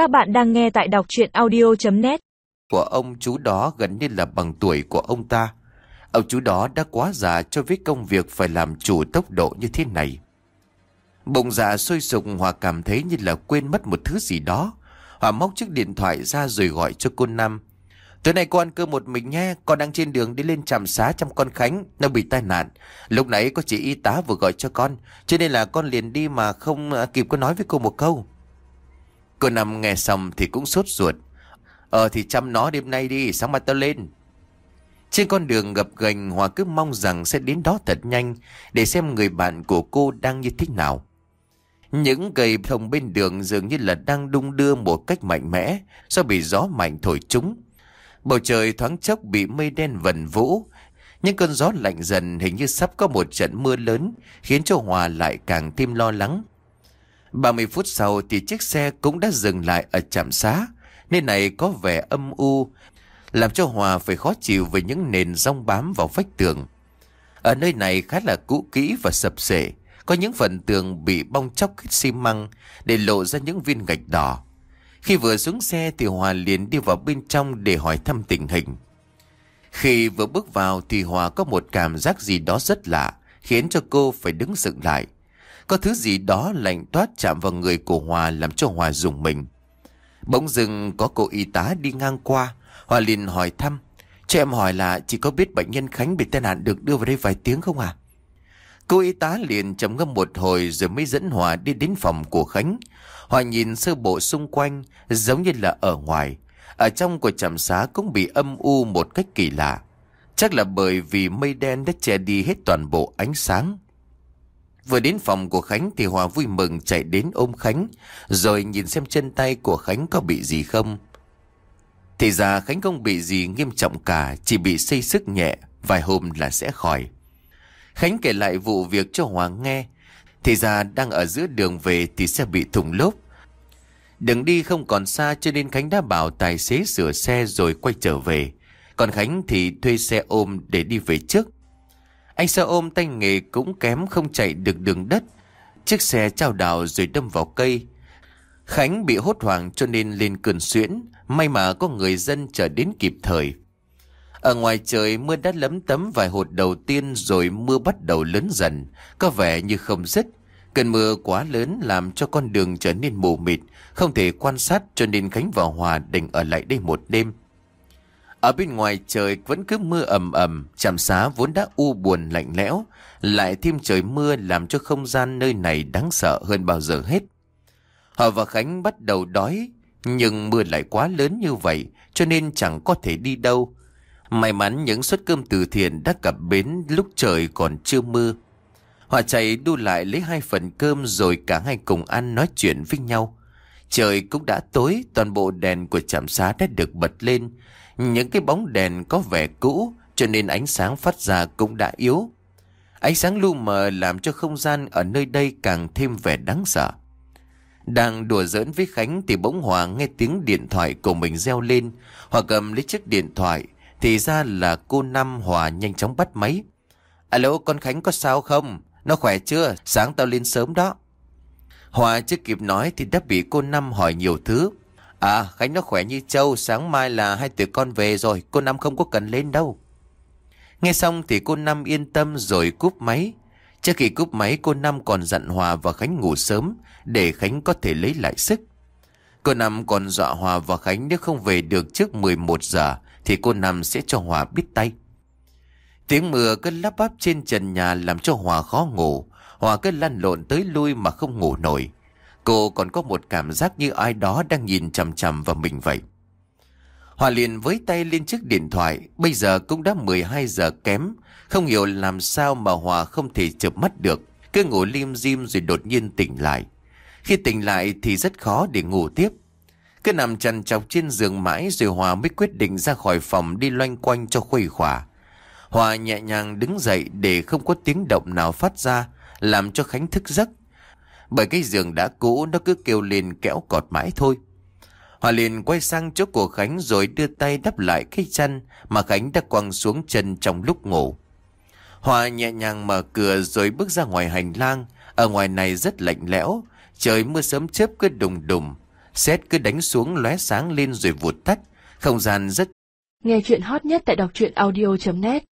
Các bạn đang nghe tại đọc chuyện audio.net Của ông chú đó gần như là bằng tuổi của ông ta. Ông chú đó đã quá già cho với công việc phải làm chủ tốc độ như thế này. Bụng dạ sôi sục, Hòa cảm thấy như là quên mất một thứ gì đó. Hòa móc chiếc điện thoại ra rồi gọi cho cô Năm. Tối nay cô ăn cơm một mình nhé, Con đang trên đường đi lên trạm xá chăm con Khánh, Nó bị tai nạn. Lúc nãy có chị y tá vừa gọi cho con, Cho nên là con liền đi mà không à, kịp có nói với cô một câu. Cô Năm nghe xong thì cũng sốt ruột Ờ thì chăm nó đêm nay đi, Sáng mai tao lên Trên con đường gập gành Hòa cứ mong rằng sẽ đến đó thật nhanh Để xem người bạn của cô đang như thế nào những cây thông bên đường dường như là đang đung đưa một cách mạnh mẽ do bị gió mạnh thổi chúng. Bầu trời thoáng chốc bị mây đen vần vũ. Những cơn gió lạnh dần hình như sắp có một trận mưa lớn khiến cho Hòa lại càng thêm lo lắng. 30 phút sau thì chiếc xe cũng đã dừng lại ở trạm xá. Nơi này có vẻ âm u, làm cho Hòa phải khó chịu với những nền rong bám vào vách tường. Ở nơi này khá là cũ kỹ và sập sệ. Có những phần tường bị bong chóc hết xi măng để lộ ra những viên gạch đỏ. Khi vừa xuống xe thì Hòa liền đi vào bên trong để hỏi thăm tình hình. Khi vừa bước vào thì Hòa có một cảm giác gì đó rất lạ, khiến cho cô phải đứng dựng lại. Có thứ gì đó lạnh toát chạm vào người của Hòa làm cho Hòa dùng mình. Bỗng dưng có cô y tá đi ngang qua, Hòa liền hỏi thăm. Cho em hỏi là chỉ có biết bệnh nhân Khánh bị tai nạn được đưa vào đây vài tiếng không à? Cô y tá liền trầm ngâm một hồi rồi mới dẫn Hòa đi đến phòng của Khánh. Hòa nhìn sơ bộ xung quanh giống như là ở ngoài. Ở trong của trạm xá cũng bị âm u một cách kỳ lạ. Chắc là bởi vì mây đen đã che đi hết toàn bộ ánh sáng. Vừa đến phòng của Khánh thì Hòa vui mừng chạy đến ôm Khánh, rồi nhìn xem chân tay của Khánh có bị gì không. Thì ra Khánh không bị gì nghiêm trọng cả, chỉ bị xây sức nhẹ, vài hôm là sẽ khỏi. Khánh kể lại vụ việc cho Hòa nghe, thì ra đang ở giữa đường về thì sẽ bị thủng lốp. Đường đi không còn xa cho nên Khánh đã bảo tài xế sửa xe rồi quay trở về. Còn Khánh thì thuê xe ôm để đi về trước. Anh xe ôm tay nghề cũng kém không chạy được đường đất. Chiếc xe trao đảo rồi đâm vào cây. Khánh bị hốt hoảng cho nên lên cơn xuyễn. May mà có người dân trở đến kịp thời. Ở ngoài trời mưa đã lấm tấm vài hột đầu tiên rồi mưa bắt đầu lớn dần. Có vẻ như không dứt. Cơn mưa quá lớn làm cho con đường trở nên mù mịt, không thể quan sát cho nên Khánh và Hòa đành ở lại đây một đêm. Ở bên ngoài trời vẫn cứ mưa ầm ầm, trạm xá vốn đã u buồn lạnh lẽo, lại thêm trời mưa làm cho không gian nơi này đáng sợ hơn bao giờ hết. Họ và Khánh bắt đầu đói, nhưng mưa lại quá lớn như vậy cho nên chẳng có thể đi đâu. May mắn những suất cơm từ thiện đã cập bến lúc trời còn chưa mưa. Họ chạy đu lại lấy hai phần cơm rồi cả hai cùng ăn nói chuyện với nhau. Trời cũng đã tối, toàn bộ đèn của trạm xá đã được bật lên. Những cái bóng đèn có vẻ cũ, cho nên ánh sáng phát ra cũng đã yếu. Ánh sáng lu mờ làm cho không gian ở nơi đây càng thêm vẻ đáng sợ. Đang đùa giỡn với Khánh thì bỗng Hòa nghe tiếng điện thoại của mình reo lên. Hòa cầm lấy chiếc điện thoại, thì ra là cô Năm Hòa nhanh chóng bắt máy. Alo, con Khánh có sao không? Nó khỏe chưa? Sáng tao lên sớm đó. Hòa chưa kịp nói thì đã bị cô Năm hỏi nhiều thứ. À, Khánh nó khỏe như trâu, sáng mai là hai tụi con về rồi, cô Năm không có cần lên đâu. Nghe xong thì cô Năm yên tâm rồi cúp máy. Trước khi cúp máy cô Năm còn dặn Hòa và Khánh ngủ sớm để Khánh có thể lấy lại sức. Cô Năm còn dọa Hòa và Khánh nếu không về được trước 11 giờ thì cô Năm sẽ cho Hòa biết tay. Tiếng mưa cứ lắp bắp trên trần nhà làm cho Hòa khó ngủ. Hòa cứ lăn lộn tới lui mà không ngủ nổi. Cô còn có một cảm giác như ai đó đang nhìn chằm chằm vào mình vậy. Hòa liền với tay lên chiếc điện thoại, bây giờ cũng đã 12 giờ kém, không hiểu làm sao mà Hòa không thể chợp mắt được, cứ ngủ lim dim rồi đột nhiên tỉnh lại. Khi tỉnh lại thì rất khó để ngủ tiếp. Cứ nằm chằn chọc trên giường mãi rồi Hòa mới quyết định ra khỏi phòng đi loanh quanh cho khuây khỏa. Hòa nhẹ nhàng đứng dậy để không có tiếng động nào phát ra, làm cho Khánh thức giấc. Bởi cái giường đã cũ nó cứ kêu lên kéo cọt mãi thôi. Hòa liền quay sang chỗ của Khánh rồi đưa tay đắp lại cái chăn mà Khánh đã quăng xuống chân trong lúc ngủ. Hòa nhẹ nhàng mở cửa rồi bước ra ngoài hành lang. Ở ngoài này rất lạnh lẽo, trời mưa sớm chớp cứ đùng đùng. Xét cứ đánh xuống lóe sáng lên rồi vụt tắt Không gian rất Nghe chuyện hot nhất tại đọc truyện audio.net